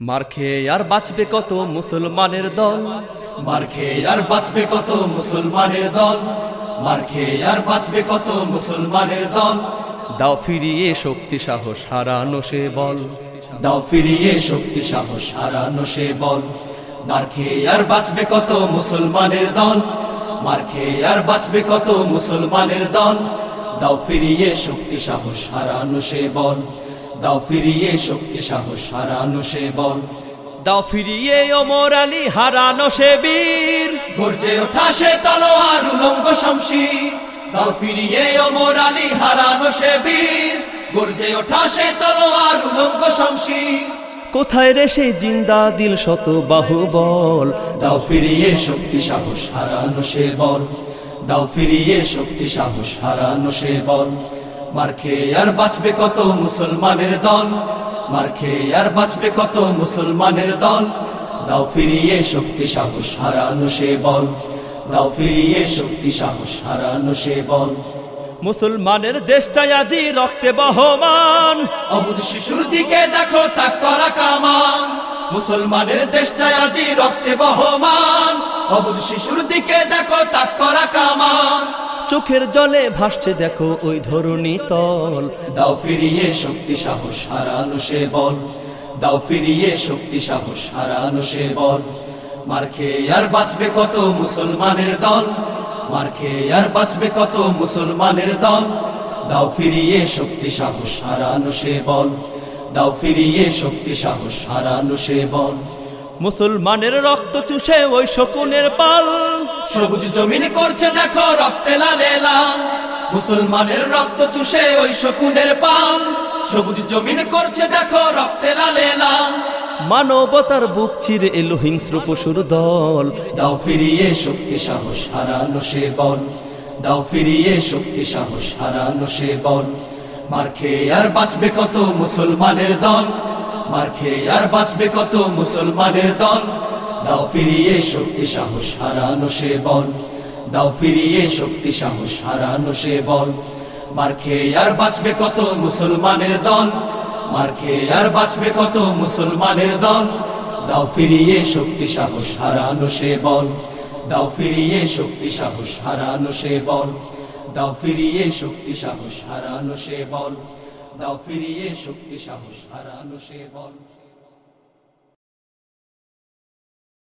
মার খেয়ে আর বাঁচবে কত মুসলমানের দল? মার খেয়ে আর বাঁচবে কত মুসলমানের দল? মার খেয়ে আর বাঁচবে কত মুসলমানের দল? দাও ফিরিয়ে শক্তি সাহস হারানো সে বল। দাও ফিরিয়ে শক্তি সাহস হারানো সে বল। মার খেয়ে আর বাঁচবে কত মুসলমানের দল? মার খেয়ে আর বাঁচবে কত মুসলমানের দল? দাও ফিরিয়ে শক্তি সাহস হারানো সে বল। দাও ফিরিয়ে শক্তি সাহস হারানো সে বল। দাও ফিরিয়ে ওমর আলী হারানো সে বীর। গর্জে ওঠা সে তলোয়ার উলঙ্গ শমশির। দাও ফিরিয়ে ওমর আলী হারানো সে বীর। গর্জে ওঠা সে তলোয়ার উলঙ্গ শমশির। কোথায় রে সেই জিন্দা দিল শত বাহুবল? দাও ফিরিয়ে শক্তি সাহস হারানো সে বল। দাও ফিরিয়ে শক্তি সাহস হারানো সে বল। মার খেয়ে আর বাঁচবে কত মুসলমানের দল? মার খেয়ে আর বাঁচবে কত মুসলমানের দল? দাও ফিরিয়ে শক্তি সাহস হারানো সে বল। দাও ফিরিয়ে শক্তি সাহস হারানো সে বল। মুসলমানের দেশটাই আজি রক্তে বহমান। অবুধ শিশুর দিকে দেখো তাক করা কামান। মুসলমানের দেশটায় আজি রক্তে বহমান। অবুধ শিশুর দিকে দেখো তাক করা কামান। চোখের জলে ভাসছে, দেখো ওই ধরণী তল। দাও ফিরিয়ে শক্তি, সাহস হারানো সে বল। দাও ফিরিয়ে শক্তি, সাহস হারানো সে বল। মার আর বাঁচবে কত মুসলমানের দল? মার আর বাঁচবে কত মুসলমানের দল? দাও ফিরিয়ে শক্তি, সাহস হারানো সে বল। দাও ফিরিয়ে শক্তি, সাহস হারানো সে বল। মুসলমানের রক্ত চুষে ওই শকুনের পাল। সবুজ জমিন করছে দেখো রক্তে লালে লাল। মুসলমানের রক্ত চুষে ওই শকুনের পাল। সবুজ জমিন করছে দেখো রক্তে লালে লাল। মানবতার বুক চিরে এলো হিংস্র পশুর দল। দাও ফিরিয়ে শক্তি সাহস হারানো সে বল। দাও ফিরিয়ে শক্তি সাহস হারানো সে বল। মার খেয়ে আর বাঁচবে কত মুসলমানের দল। মার খেয়ে আর বাঁচবে কত মুসলমানের দল? দাও ফিরিয়ে শক্তি, সাহস, হারানো সে বল। দাও ফিরিয়ে শক্তি, সাহস, হারানো সে বল। মার খেয়ে আর বাঁচবে কত মুসলমানের দল? মার খেয়ে আর বাঁচবে কত মুসলমানের দল? দাও ফিরিয়ে শক্তি, সাহস, হারানো সে বল। দাও ফিরিয়ে শক্তি, সাহস, হারানো সে বল। দাও ফিরিয়ে শক্তি, সাহস, হারানো সে বল। দাও ফিরিয়ে শক্তি সাহস হারানো সে বল।